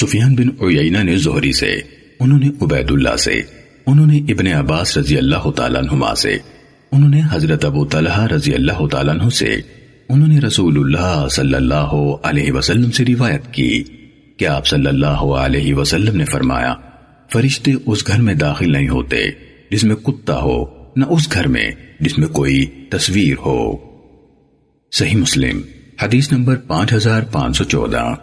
سفیان بن عیینہ نے زہری سے، انہوں نے عبید اللہ سے، انہوں نے ابن عباس رضی اللہ تعالیٰ عنہما سے، انہوں نے حضرت ابو طلحہ رضی اللہ تعالیٰ عنہ سے، انہوں نے رسول اللہ صلی اللہ علیہ وسلم سے روایت کی۔ کہ آپ صلی اللہ علیہ وسلم نے فرمایا، فرشتے اس گھر میں داخل نہیں ہوتے، جس میں کتا ہو، نہ اس گھر میں، جس میں کوئی تصویر ہو۔ صحیح مسلم، حدیث نمبر پانچ ہزار پانچ سو چودہ۔